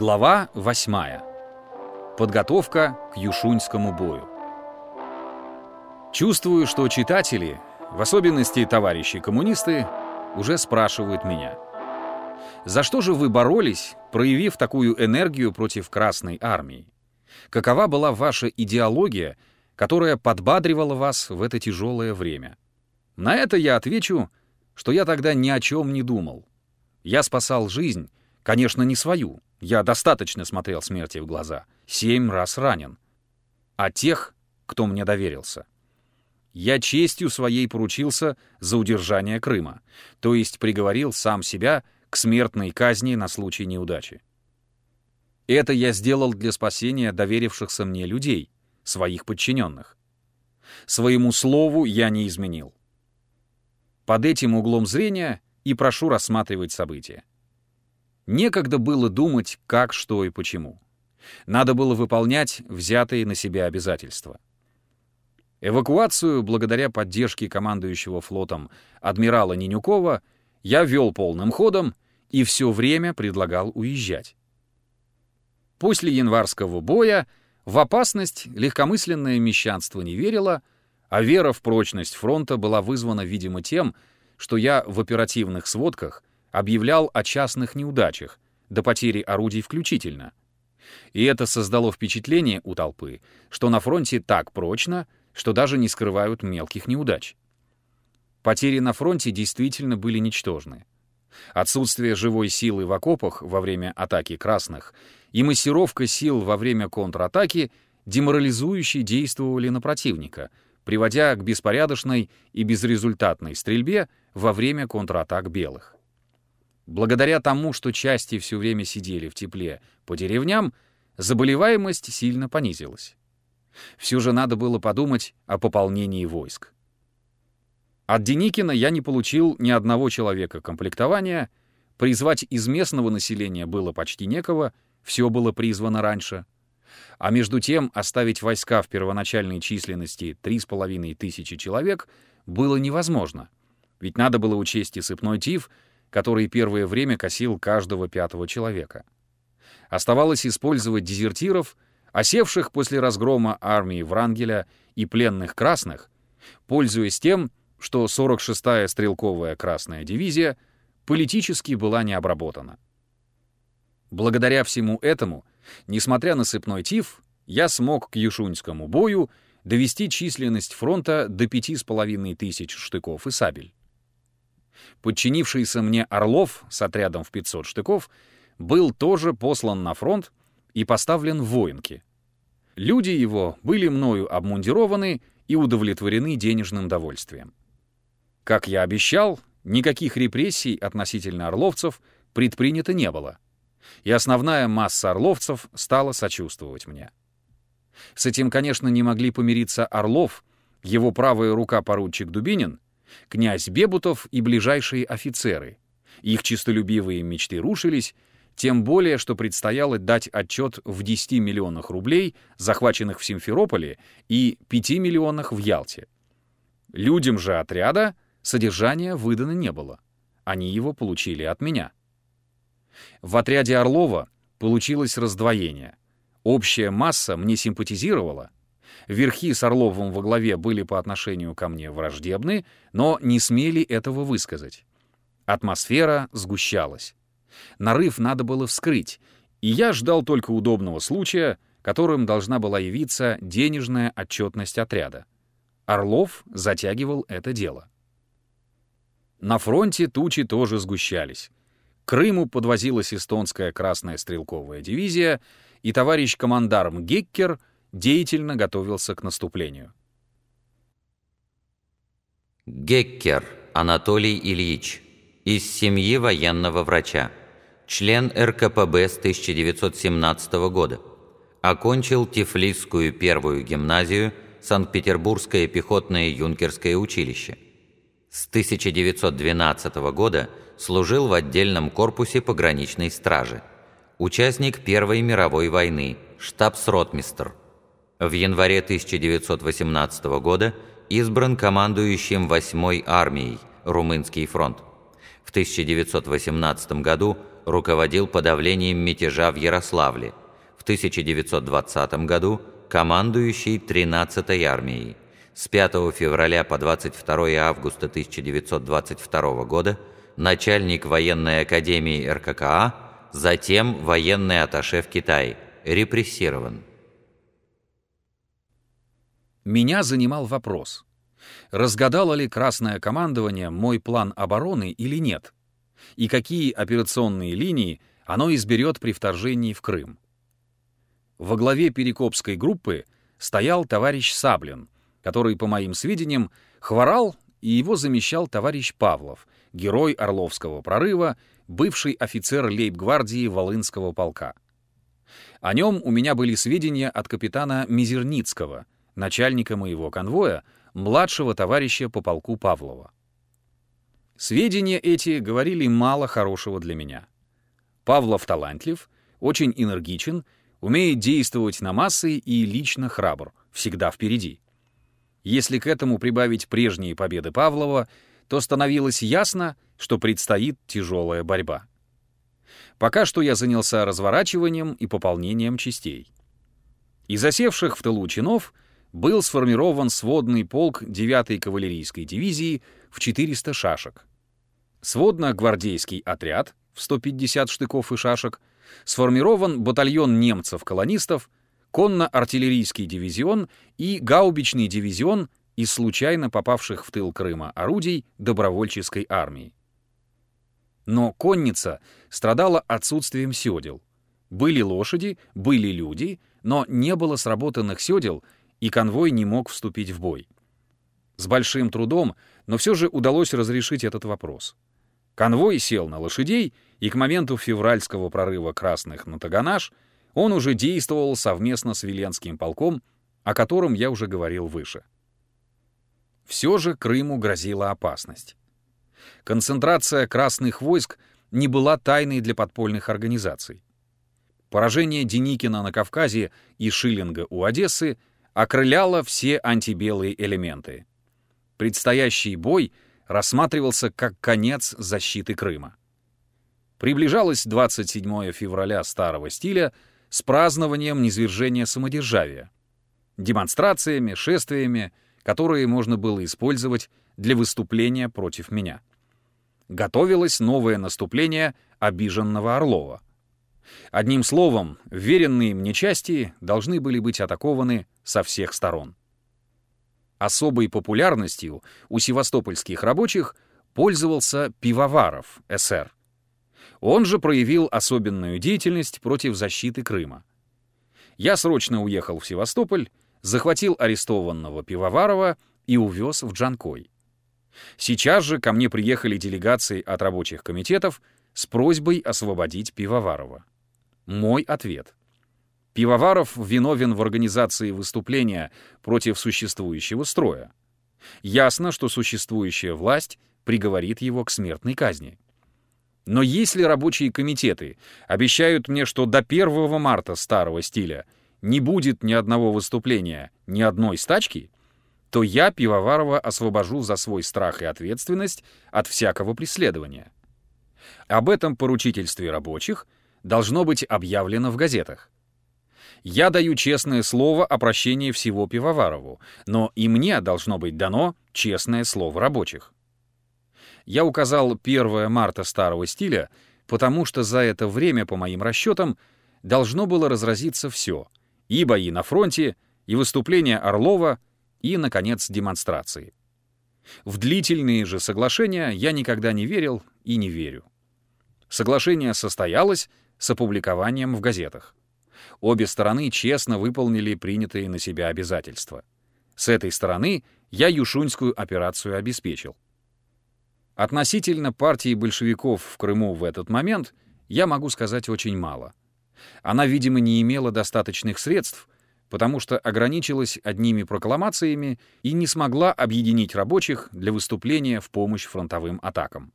Глава 8. Подготовка к Юшуньскому бою. Чувствую, что читатели, в особенности товарищи-коммунисты, уже спрашивают меня. За что же вы боролись, проявив такую энергию против Красной Армии? Какова была ваша идеология, которая подбадривала вас в это тяжелое время? На это я отвечу, что я тогда ни о чем не думал. Я спасал жизнь, конечно, не свою, я достаточно смотрел смерти в глаза. Семь раз ранен. А тех, кто мне доверился. Я честью своей поручился за удержание Крыма, то есть приговорил сам себя к смертной казни на случай неудачи. Это я сделал для спасения доверившихся мне людей, своих подчиненных. Своему слову я не изменил. Под этим углом зрения и прошу рассматривать события. Некогда было думать, как, что и почему. Надо было выполнять взятые на себя обязательства. Эвакуацию, благодаря поддержке командующего флотом адмирала Нинюкова, я вел полным ходом и все время предлагал уезжать. После январского боя в опасность легкомысленное мещанство не верило, а вера в прочность фронта была вызвана, видимо, тем, что я в оперативных сводках объявлял о частных неудачах, до потери орудий включительно. И это создало впечатление у толпы, что на фронте так прочно, что даже не скрывают мелких неудач. Потери на фронте действительно были ничтожны. Отсутствие живой силы в окопах во время атаки красных и массировка сил во время контратаки деморализующе действовали на противника, приводя к беспорядочной и безрезультатной стрельбе во время контратак белых. Благодаря тому, что части все время сидели в тепле по деревням, заболеваемость сильно понизилась. Все же надо было подумать о пополнении войск. От Деникина я не получил ни одного человека комплектования, призвать из местного населения было почти некого, все было призвано раньше. А между тем оставить войска в первоначальной численности 3,5 тысячи человек было невозможно, ведь надо было учесть и сыпной тиф — который первое время косил каждого пятого человека. Оставалось использовать дезертиров, осевших после разгрома армии Врангеля и пленных красных, пользуясь тем, что 46-я стрелковая красная дивизия политически была не обработана. Благодаря всему этому, несмотря на сыпной тиф, я смог к Юшуньскому бою довести численность фронта до пяти с половиной тысяч штыков и сабель. Подчинившийся мне Орлов с отрядом в 500 штыков был тоже послан на фронт и поставлен в воинки. Люди его были мною обмундированы и удовлетворены денежным довольствием. Как я обещал, никаких репрессий относительно орловцев предпринято не было, и основная масса орловцев стала сочувствовать мне. С этим, конечно, не могли помириться Орлов, его правая рука поручик Дубинин князь Бебутов и ближайшие офицеры. Их чистолюбивые мечты рушились, тем более, что предстояло дать отчет в 10 миллионах рублей, захваченных в Симферополе, и 5 миллионах в Ялте. Людям же отряда содержания выдано не было. Они его получили от меня. В отряде Орлова получилось раздвоение. Общая масса мне симпатизировала — Верхи с Орловым во главе были по отношению ко мне враждебны, но не смели этого высказать. Атмосфера сгущалась. Нарыв надо было вскрыть, и я ждал только удобного случая, которым должна была явиться денежная отчетность отряда. Орлов затягивал это дело. На фронте тучи тоже сгущались. К Крыму подвозилась эстонская красная стрелковая дивизия, и товарищ командарм Геккер деятельно готовился к наступлению. Геккер Анатолий Ильич, из семьи военного врача, член РКПБ с 1917 года, окончил Тифлисскую первую гимназию, Санкт-Петербургское пехотное юнкерское училище. С 1912 года служил в отдельном корпусе пограничной стражи. Участник Первой мировой войны, штабс-ротмистр. В январе 1918 года избран командующим 8-й армией, Румынский фронт. В 1918 году руководил подавлением мятежа в Ярославле. В 1920 году командующий 13-й армией. С 5 февраля по 22 августа 1922 года начальник военной академии РККА, затем военный атташе в Китае, репрессирован. Меня занимал вопрос, разгадало ли Красное командование мой план обороны или нет, и какие операционные линии оно изберет при вторжении в Крым. Во главе Перекопской группы стоял товарищ Саблин, который, по моим сведениям, хворал, и его замещал товарищ Павлов, герой Орловского прорыва, бывший офицер лейб-гвардии Волынского полка. О нем у меня были сведения от капитана Мизерницкого, начальника моего конвоя, младшего товарища по полку Павлова. Сведения эти говорили мало хорошего для меня. Павлов талантлив, очень энергичен, умеет действовать на массы и лично храбр, всегда впереди. Если к этому прибавить прежние победы Павлова, то становилось ясно, что предстоит тяжелая борьба. Пока что я занялся разворачиванием и пополнением частей. Из засевших в тылу чинов был сформирован сводный полк 9-й кавалерийской дивизии в 400 шашек. Сводно-гвардейский отряд в 150 штыков и шашек, сформирован батальон немцев-колонистов, конно-артиллерийский дивизион и гаубичный дивизион из случайно попавших в тыл Крыма орудий добровольческой армии. Но конница страдала отсутствием седел. Были лошади, были люди, но не было сработанных седел, и конвой не мог вступить в бой. С большим трудом, но все же удалось разрешить этот вопрос. Конвой сел на лошадей, и к моменту февральского прорыва красных на Таганаш он уже действовал совместно с Веленским полком, о котором я уже говорил выше. Все же Крыму грозила опасность. Концентрация красных войск не была тайной для подпольных организаций. Поражение Деникина на Кавказе и Шиллинга у Одессы окрыляло все антибелые элементы. Предстоящий бой — рассматривался как конец защиты Крыма. Приближалось 27 февраля старого стиля с празднованием низвержения самодержавия, демонстрациями, шествиями, которые можно было использовать для выступления против меня. Готовилось новое наступление обиженного Орлова. Одним словом, веренные мне части должны были быть атакованы со всех сторон. Особой популярностью у севастопольских рабочих пользовался Пивоваров, СР. Он же проявил особенную деятельность против защиты Крыма. Я срочно уехал в Севастополь, захватил арестованного Пивоварова и увез в Джанкой. Сейчас же ко мне приехали делегации от рабочих комитетов с просьбой освободить Пивоварова. Мой ответ. Пивоваров виновен в организации выступления против существующего строя. Ясно, что существующая власть приговорит его к смертной казни. Но если рабочие комитеты обещают мне, что до 1 марта старого стиля не будет ни одного выступления, ни одной стачки, то я Пивоварова освобожу за свой страх и ответственность от всякого преследования. Об этом поручительстве рабочих должно быть объявлено в газетах. Я даю честное слово о прощении всего Пивоварову, но и мне должно быть дано честное слово рабочих. Я указал 1 марта старого стиля, потому что за это время, по моим расчетам, должно было разразиться все — и бои на фронте, и выступления Орлова, и, наконец, демонстрации. В длительные же соглашения я никогда не верил и не верю. Соглашение состоялось с опубликованием в газетах. Обе стороны честно выполнили принятые на себя обязательства. С этой стороны я Юшуньскую операцию обеспечил. Относительно партии большевиков в Крыму в этот момент я могу сказать очень мало. Она, видимо, не имела достаточных средств, потому что ограничилась одними прокламациями и не смогла объединить рабочих для выступления в помощь фронтовым атакам.